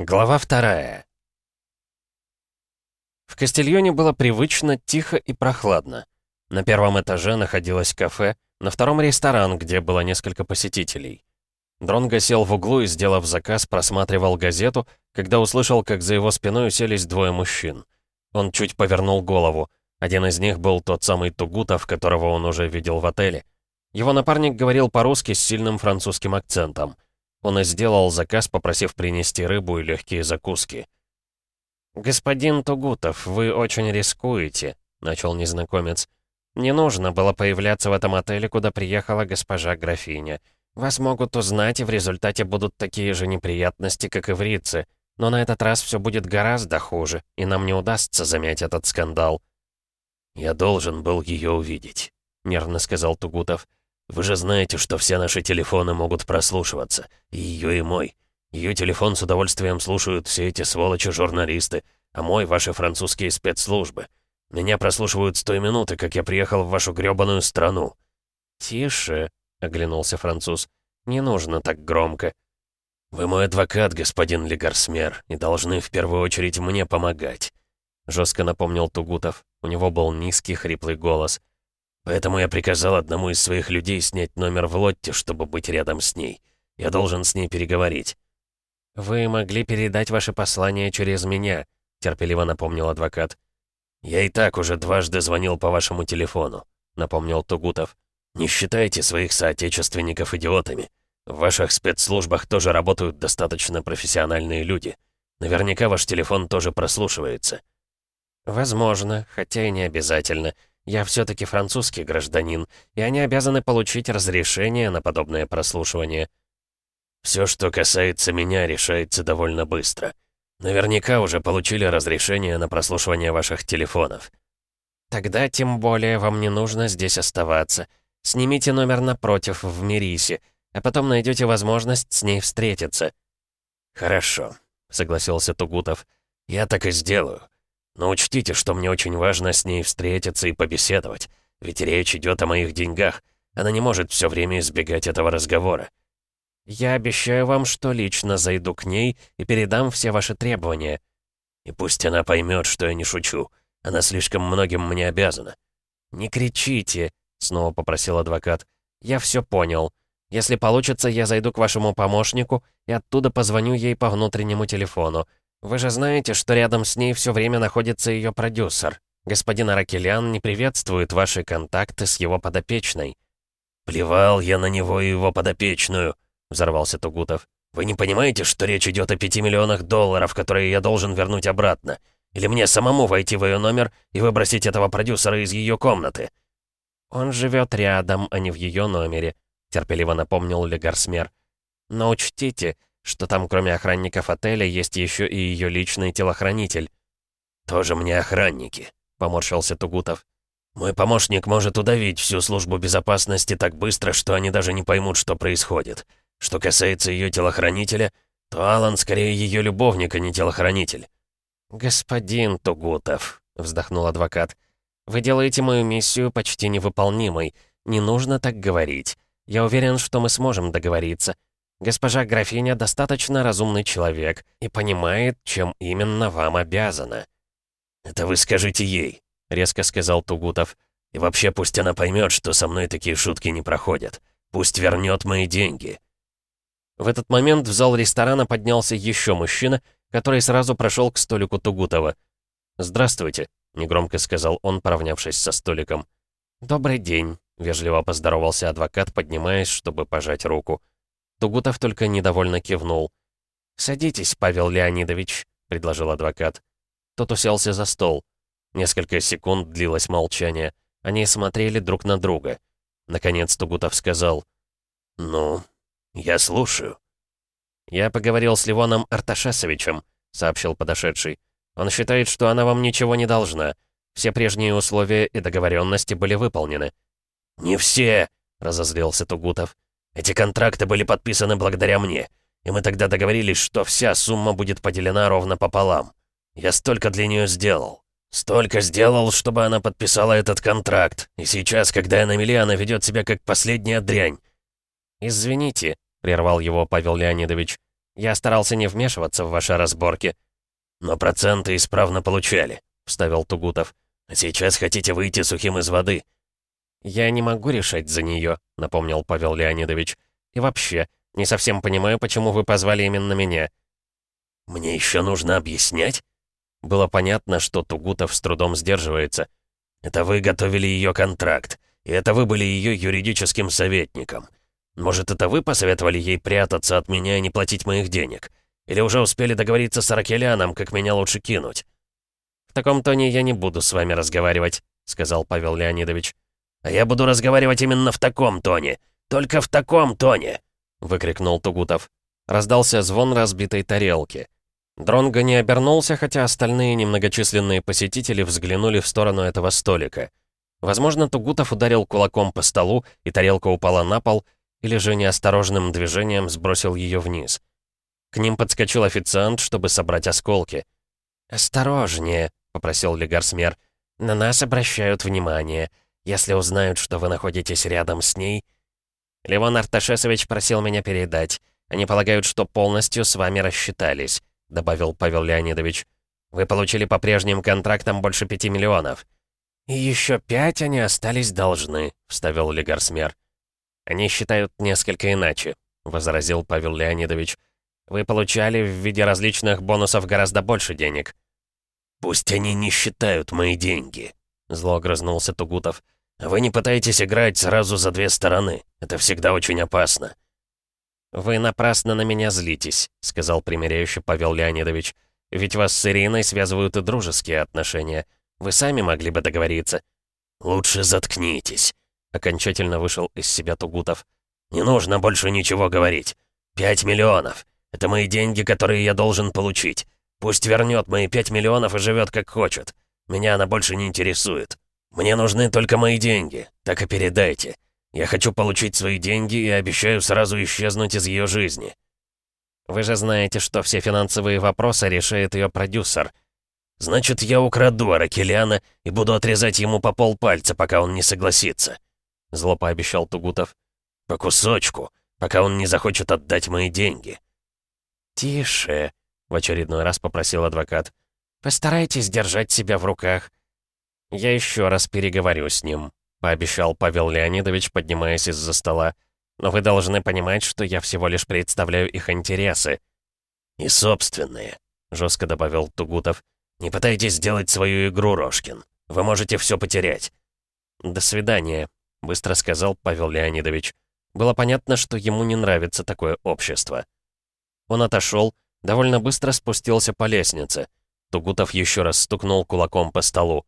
Глава вторая. В Кастильоне было привычно, тихо и прохладно. На первом этаже находилось кафе, на втором — ресторан, где было несколько посетителей. Дронго сел в углу и, сделав заказ, просматривал газету, когда услышал, как за его спиной уселись двое мужчин. Он чуть повернул голову. Один из них был тот самый Тугутов, которого он уже видел в отеле. Его напарник говорил по-русски с сильным французским акцентом. Он и сделал заказ, попросив принести рыбу и легкие закуски. «Господин Тугутов, вы очень рискуете», — начал незнакомец. «Не нужно было появляться в этом отеле, куда приехала госпожа графиня. Вас могут узнать, и в результате будут такие же неприятности, как и в Рице. Но на этот раз все будет гораздо хуже, и нам не удастся замять этот скандал». «Я должен был ее увидеть», — нервно сказал Тугутов. Вы же знаете, что все наши телефоны могут прослушиваться. И ее, и мой. Ее телефон с удовольствием слушают все эти сволочи-журналисты, а мой — ваши французские спецслужбы. Меня прослушивают с той минуты, как я приехал в вашу грёбаную страну». «Тише», — оглянулся француз. «Не нужно так громко». «Вы мой адвокат, господин Легарсмер, и должны в первую очередь мне помогать», — жестко напомнил Тугутов. У него был низкий, хриплый голос — Поэтому я приказал одному из своих людей снять номер в лотте, чтобы быть рядом с ней. Я должен с ней переговорить». «Вы могли передать ваше послание через меня», — терпеливо напомнил адвокат. «Я и так уже дважды звонил по вашему телефону», — напомнил Тугутов. «Не считайте своих соотечественников идиотами. В ваших спецслужбах тоже работают достаточно профессиональные люди. Наверняка ваш телефон тоже прослушивается». «Возможно, хотя и не обязательно. Я все-таки французский гражданин, и они обязаны получить разрешение на подобное прослушивание. Все, что касается меня, решается довольно быстро. Наверняка уже получили разрешение на прослушивание ваших телефонов. Тогда тем более вам не нужно здесь оставаться. Снимите номер напротив в Мирисе, а потом найдете возможность с ней встретиться. Хорошо, согласился Тугутов. Я так и сделаю. Но учтите, что мне очень важно с ней встретиться и побеседовать, ведь речь идет о моих деньгах. Она не может все время избегать этого разговора. Я обещаю вам, что лично зайду к ней и передам все ваши требования. И пусть она поймет, что я не шучу. Она слишком многим мне обязана. Не кричите, снова попросил адвокат. Я все понял. Если получится, я зайду к вашему помощнику и оттуда позвоню ей по внутреннему телефону. «Вы же знаете, что рядом с ней все время находится ее продюсер. Господин Аракелян не приветствует ваши контакты с его подопечной». «Плевал я на него и его подопечную», — взорвался Тугутов. «Вы не понимаете, что речь идет о пяти миллионах долларов, которые я должен вернуть обратно? Или мне самому войти в ее номер и выбросить этого продюсера из ее комнаты?» «Он живет рядом, а не в ее номере», — терпеливо напомнил Легарсмер. «Но учтите, что там кроме охранников отеля есть еще и ее личный телохранитель. «Тоже мне охранники», — поморщился Тугутов. «Мой помощник может удавить всю службу безопасности так быстро, что они даже не поймут, что происходит. Что касается ее телохранителя, то Алан скорее ее любовник, а не телохранитель». «Господин Тугутов», — вздохнул адвокат, — «вы делаете мою миссию почти невыполнимой. Не нужно так говорить. Я уверен, что мы сможем договориться. Госпожа графиня достаточно разумный человек и понимает, чем именно вам обязана». «Это вы скажите ей», — резко сказал Тугутов. «И вообще пусть она поймет, что со мной такие шутки не проходят. Пусть вернет мои деньги». В этот момент в зал ресторана поднялся еще мужчина, который сразу прошел к столику Тугутова. «Здравствуйте», — негромко сказал он, поравнявшись со столиком. «Добрый день», — вежливо поздоровался адвокат, поднимаясь, чтобы пожать руку. Тугутов только недовольно кивнул. «Садитесь, Павел Леонидович», — предложил адвокат. Тот уселся за стол. Несколько секунд длилось молчание. Они смотрели друг на друга. Наконец Тугутов сказал. «Ну, я слушаю». «Я поговорил с Ливоном Арташесовичем», — сообщил подошедший. «Он считает, что она вам ничего не должна. Все прежние условия и договоренности были выполнены». «Не все», — разозлился Тугутов. Эти контракты были подписаны благодаря мне, и мы тогда договорились, что вся сумма будет поделена ровно пополам. Я столько для нее сделал. Столько сделал, чтобы она подписала этот контракт, и сейчас, когда я на мели, она ведет себя как последняя дрянь. «Извините», — прервал его Павел Леонидович, Я старался не вмешиваться в ваши разборки». «Но проценты исправно получали», — вставил Тугутов. «А сейчас хотите выйти сухим из воды». «Я не могу решать за нее», — напомнил Павел Леонидович. «И вообще, не совсем понимаю, почему вы позвали именно меня». «Мне еще нужно объяснять?» Было понятно, что Тугутов с трудом сдерживается. «Это вы готовили ее контракт, и это вы были ее юридическим советником. Может, это вы посоветовали ей прятаться от меня и не платить моих денег? Или уже успели договориться с Аракеляном, как меня лучше кинуть?» «В таком тоне я не буду с вами разговаривать», — сказал Павел Леонидович. «А я буду разговаривать именно в таком тоне. Только в таком тоне!» — выкрикнул Тугутов. Раздался звон разбитой тарелки. Дронго не обернулся, хотя остальные немногочисленные посетители взглянули в сторону этого столика. Возможно, Тугутов ударил кулаком по столу, и тарелка упала на пол, или же неосторожным движением сбросил ее вниз. К ним подскочил официант, чтобы собрать осколки. «Осторожнее», — попросил Легарсмер. «На нас обращают внимание. Если узнают, что вы находитесь рядом с ней...» Левон Арташесович просил меня передать. Они полагают, что полностью с вами рассчитались», — добавил Павел Леонидович. «Вы получили по прежним контрактам больше пяти миллионов». «И еще пять они остались должны», — вставил Легарсмер. «Они считают несколько иначе», — возразил Павел Леонидович. «Вы получали в виде различных бонусов гораздо больше денег». «Пусть они не считают мои деньги», — зло огрызнулся Тугутов. «Вы не пытаетесь играть сразу за две стороны. Это всегда очень опасно». «Вы напрасно на меня злитесь», — сказал примиряющий Павел Леонидович. «Ведь вас с Ириной связывают и дружеские отношения. Вы сами могли бы договориться». «Лучше заткнитесь», — окончательно вышел из себя Тугутов. «Не нужно больше ничего говорить. Пять миллионов. Это мои деньги, которые я должен получить. Пусть вернет мои пять миллионов и живет как хочет. Меня она больше не интересует». «Мне нужны только мои деньги, так и передайте. Я хочу получить свои деньги и обещаю сразу исчезнуть из ее жизни». «Вы же знаете, что все финансовые вопросы решает ее продюсер». «Значит, я украду Аракеляна и буду отрезать ему по полпальца, пока он не согласится», — зло пообещал Тугутов. «По кусочку, пока он не захочет отдать мои деньги». «Тише», — в очередной раз попросил адвокат. «Постарайтесь держать себя в руках. «Я еще раз переговорю с ним», — пообещал Павел Леонидович, поднимаясь из-за стола. «Но вы должны понимать, что я всего лишь представляю их интересы». «И собственные», — жестко добавил Тугутов. «Не пытайтесь сделать свою игру, Рожкин. Вы можете все потерять». «До свидания», — быстро сказал Павел Леонидович. Было понятно, что ему не нравится такое общество. Он отошел, довольно быстро спустился по лестнице. Тугутов еще раз стукнул кулаком по столу.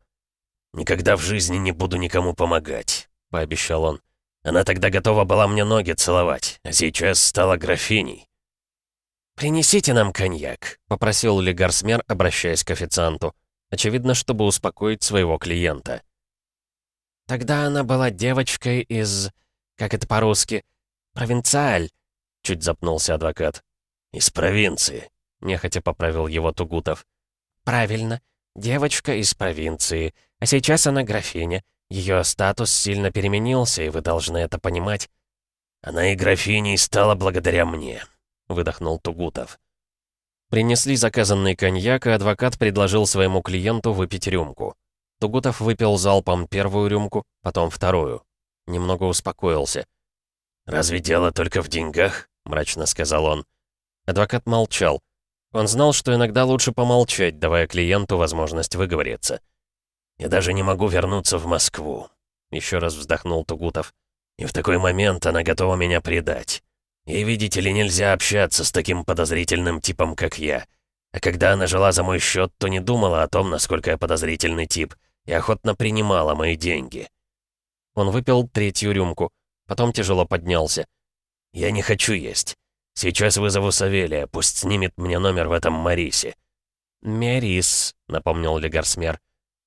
«Никогда в жизни не буду никому помогать», — пообещал он. «Она тогда готова была мне ноги целовать, а сейчас стала графиней». «Принесите нам коньяк», — попросил Легарсмер, обращаясь к официанту. Очевидно, чтобы успокоить своего клиента. «Тогда она была девочкой из... как это по-русски? Провинциаль», — чуть запнулся адвокат. «Из провинции», — нехотя поправил его Тугутов. «Правильно. Девочка из провинции. А сейчас она графиня. Ее статус сильно переменился, и вы должны это понимать». «Она и графиней стала благодаря мне», — выдохнул Тугутов. Принесли заказанный коньяк, и адвокат предложил своему клиенту выпить рюмку. Тугутов выпил залпом первую рюмку, потом вторую. Немного успокоился. «Разве дело только в деньгах?» — мрачно сказал он. Адвокат молчал. Он знал, что иногда лучше помолчать, давая клиенту возможность выговориться. Я даже не могу вернуться в Москву», — еще раз вздохнул Тугутов. «И в такой момент она готова меня предать. И, видите ли, нельзя общаться с таким подозрительным типом, как я. А когда она жила за мой счет, то не думала о том, насколько я подозрительный тип, и охотно принимала мои деньги». Он выпил третью рюмку, потом тяжело поднялся. «Я не хочу есть. Сейчас вызову Савелия, пусть снимет мне номер в этом Марисе». «Мерис», — напомнил Легарсмер.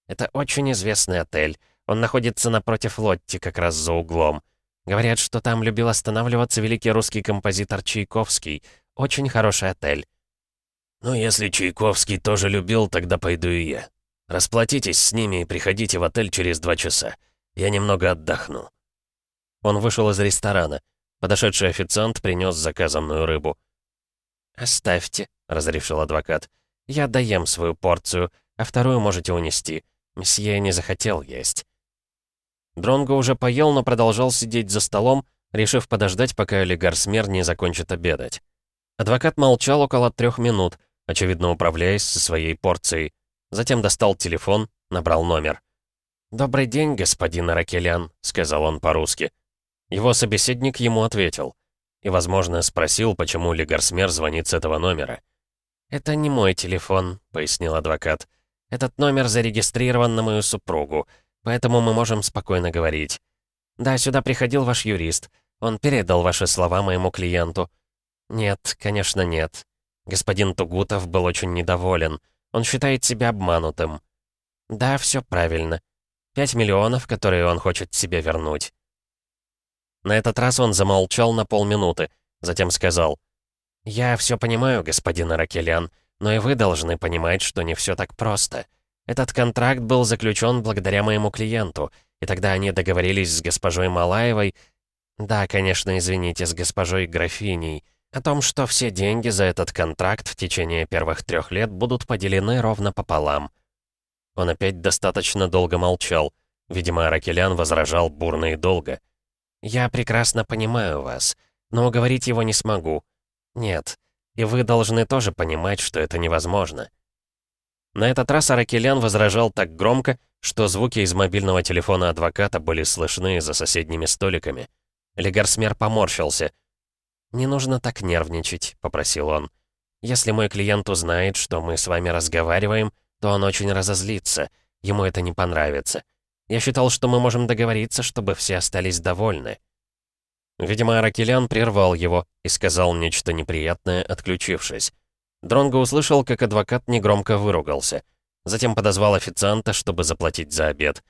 Это очень известный отель. Он находится напротив Лотти, как раз за углом. Говорят, что там любил останавливаться великий русский композитор Чайковский. Очень хороший отель. Ну, если Чайковский тоже любил, тогда пойду и я. Расплатитесь с ними и приходите в отель через два часа. Я немного отдохну. Он вышел из ресторана. Подошедший официант принес заказанную рыбу. «Оставьте», — разрешил адвокат. «Я доем свою порцию, а вторую можете унести. Месье не захотел есть». Дронго уже поел, но продолжал сидеть за столом, решив подождать, пока Олигарсмер не закончит обедать. Адвокат молчал около трех минут, очевидно управляясь со своей порцией. Затем достал телефон, набрал номер. «Добрый день, господин Аракелян», — сказал он по-русски. Его собеседник ему ответил. И, возможно, спросил, почему Лигарсмер звонит с этого номера. «Это не мой телефон», — пояснил адвокат. «Этот номер зарегистрирован на мою супругу, поэтому мы можем спокойно говорить. Да, сюда приходил ваш юрист. Он передал ваши слова моему клиенту». «Нет, конечно, нет. Господин Тугутов был очень недоволен. Он считает себя обманутым». «Да, все правильно. Пять миллионов, которые он хочет себе вернуть». На этот раз он замолчал на полминуты, затем сказал. «Я все понимаю, господин Аракелян, но и вы должны понимать, что не все так просто. Этот контракт был заключен благодаря моему клиенту, и тогда они договорились с госпожой Малаевой, да, конечно, извините, с госпожой Графиней, о том, что все деньги за этот контракт в течение первых трех лет будут поделены ровно пополам. Он опять достаточно долго молчал. Видимо, Аракелян возражал бурно и долго. «Я прекрасно понимаю вас, но уговорить его не смогу. Нет, и вы должны тоже понимать, что это невозможно». На этот раз Аракелян возражал так громко, что звуки из мобильного телефона адвоката были слышны за соседними столиками. Легарсмер поморщился. «Не нужно так нервничать», — попросил он. «Если мой клиент узнает, что мы с вами разговариваем, то он очень разозлится. Ему это не понравится. Я считал, что мы можем договориться, чтобы все остались довольны». Видимо, Аракелян прервал его и сказал нечто неприятное, отключившись. Дронго услышал, как адвокат негромко выругался. Затем подозвал официанта, чтобы заплатить за обед.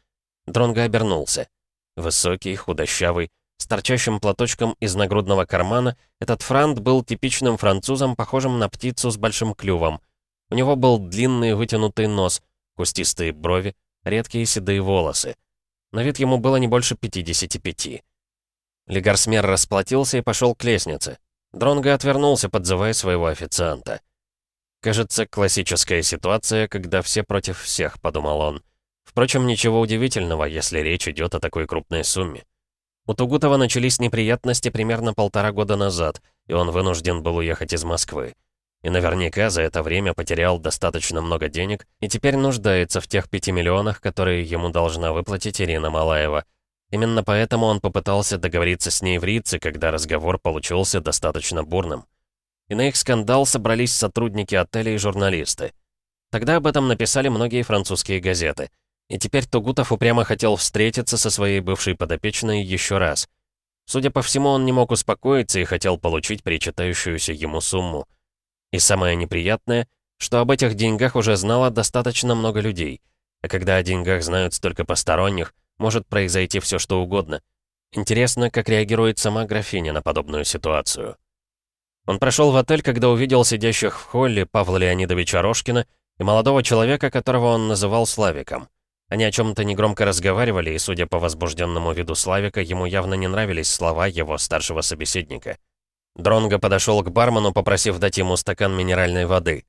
Дронго обернулся. Высокий, худощавый, с торчащим платочком из нагрудного кармана, этот франт был типичным французом, похожим на птицу с большим клювом. У него был длинный вытянутый нос, кустистые брови, редкие седые волосы. На вид ему было не больше 55. Легарсмер расплатился и пошел к лестнице. Дронго отвернулся, подзывая своего официанта. «Кажется, классическая ситуация, когда все против всех», — подумал он. Впрочем, ничего удивительного, если речь идет о такой крупной сумме. У Тугутова начались неприятности примерно полтора года назад, и он вынужден был уехать из Москвы. И наверняка за это время потерял достаточно много денег и теперь нуждается в тех пяти миллионах, которые ему должна выплатить Ирина Малаева. Именно поэтому он попытался договориться с ней в Рице, когда разговор получился достаточно бурным. И на их скандал собрались сотрудники отеля и журналисты. Тогда об этом написали многие французские газеты. И теперь Тугутов упрямо хотел встретиться со своей бывшей подопечной еще раз. Судя по всему, он не мог успокоиться и хотел получить причитающуюся ему сумму. И самое неприятное, что об этих деньгах уже знало достаточно много людей. А когда о деньгах знают столько посторонних, может произойти все что угодно. Интересно, как реагирует сама графиня на подобную ситуацию. Он прошел в отель, когда увидел сидящих в холле Павла Леонидовича Рожкина и молодого человека, которого он называл Славиком. Они о чем-то негромко разговаривали, и, судя по возбужденному виду Славика, ему явно не нравились слова его старшего собеседника. Дронго подошел к бармену, попросив дать ему стакан минеральной воды.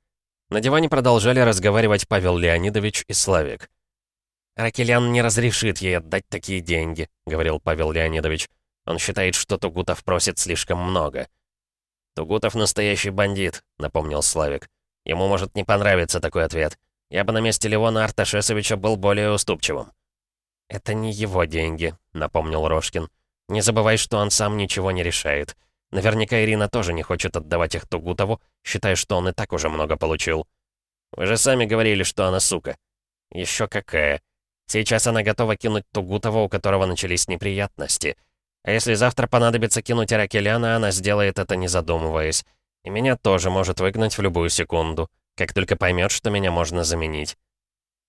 На диване продолжали разговаривать Павел Леонидович и Славик. «Ракелян не разрешит ей отдать такие деньги», — говорил Павел Леонидович. «Он считает, что Тугутов просит слишком много». «Тугутов настоящий бандит», — напомнил Славик. «Ему может не понравиться такой ответ. Я бы на месте Леона Арташесовича был более уступчивым». «Это не его деньги», — напомнил Рожкин. «Не забывай, что он сам ничего не решает. Наверняка Ирина тоже не хочет отдавать их Тугутову, считая, что он и так уже много получил. Вы же сами говорили, что она сука. Еще какая. Сейчас она готова кинуть Тугутова, у которого начались неприятности. А если завтра понадобится кинуть Аракеляна, она сделает это не задумываясь. И меня тоже может выгнать в любую секунду, как только поймет, что меня можно заменить.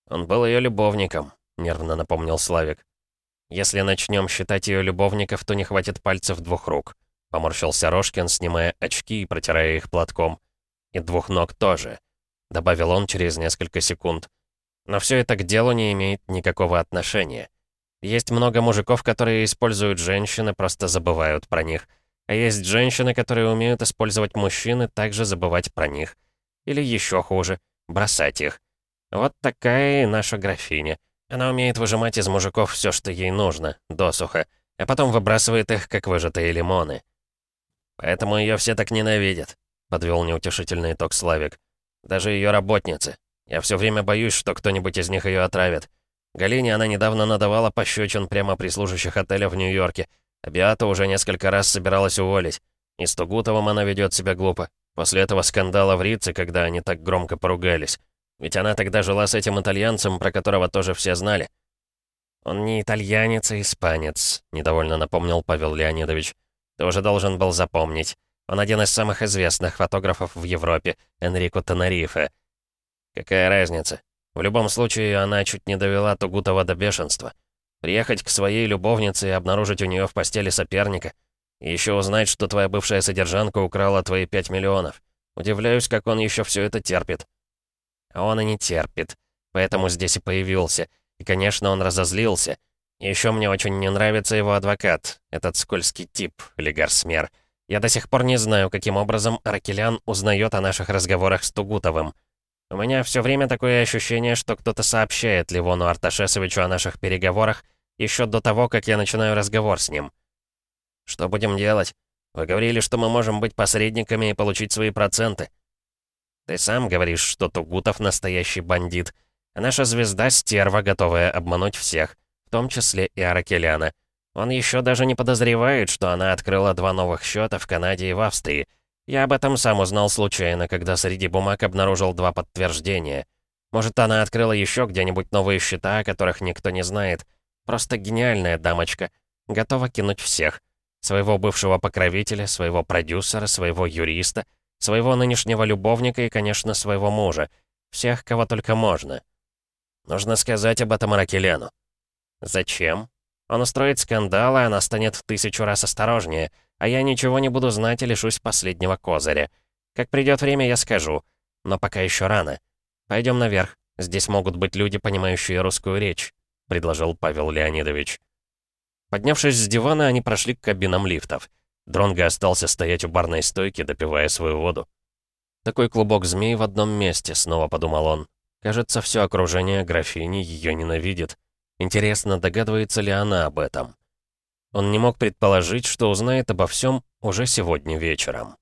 Он был ее любовником, нервно напомнил Славик. Если начнем считать ее любовников, то не хватит пальцев двух рук. Поморщился Рожкин, снимая очки и протирая их платком. «И двух ног тоже», — добавил он через несколько секунд. «Но все это к делу не имеет никакого отношения. Есть много мужиков, которые используют женщин и просто забывают про них. А есть женщины, которые умеют использовать мужчин и также забывать про них. Или еще хуже, бросать их. Вот такая и наша графиня. Она умеет выжимать из мужиков все, что ей нужно, досуха, а потом выбрасывает их, как выжатые лимоны. Поэтому ее все так ненавидят, подвел неутешительный итог Славик. Даже ее работницы. Я все время боюсь, что кто-нибудь из них ее отравит. Галине она недавно надавала пощечин прямо при служащих отеля в Нью-Йорке, а Биата уже несколько раз собиралась уволить. И с Тугутовым она ведет себя глупо. После этого скандала в Рице, когда они так громко поругались. Ведь она тогда жила с этим итальянцем, про которого тоже все знали. «Он не итальянец, а испанец», — недовольно напомнил Павел Леонидович. «Ты уже должен был запомнить. Он один из самых известных фотографов в Европе, Энрико Тенерифе. Какая разница? В любом случае, она чуть не довела Тугутова до бешенства. Приехать к своей любовнице и обнаружить у нее в постели соперника. И еще узнать, что твоя бывшая содержанка украла твои 5 миллионов. Удивляюсь, как он еще все это терпит. А он и не терпит. Поэтому здесь и появился. И, конечно, он разозлился. Еще мне очень не нравится его адвокат, этот скользкий тип, Лигарсмер. Я до сих пор не знаю, каким образом Аракелян узнает о наших разговорах с Тугутовым. У меня все время такое ощущение, что кто-то сообщает Ливону Арташесовичу о наших переговорах еще до того, как я начинаю разговор с ним. Что будем делать? Вы говорили, что мы можем быть посредниками и получить свои проценты. Ты сам говоришь, что Тугутов настоящий бандит, а наша звезда — стерва, готовая обмануть всех, в том числе и Аракеляна. Он еще даже не подозревает, что она открыла два новых счета в Канаде и в Австрии — я об этом сам узнал случайно, когда среди бумаг обнаружил два подтверждения. Может, она открыла еще где-нибудь новые счета, о которых никто не знает. Просто гениальная дамочка. Готова кинуть всех. Своего бывшего покровителя, своего продюсера, своего юриста, своего нынешнего любовника и, конечно, своего мужа. Всех, кого только можно. Нужно сказать об этом Аракелену. Зачем? Он устроит скандал, и она станет в тысячу раз осторожнее — а я ничего не буду знать и лишусь последнего козыря. Как придет время, я скажу. Но пока еще рано. Пойдем наверх. Здесь могут быть люди, понимающие русскую речь», — предложил Павел Леонидович. Поднявшись с дивана, они прошли к кабинам лифтов. Дронго остался стоять у барной стойки, допивая свою воду. «Такой клубок змей в одном месте», — снова подумал он. «Кажется, все окружение графини ее ненавидит. Интересно, догадывается ли она об этом?» Он не мог предположить, что узнает обо всем уже сегодня вечером.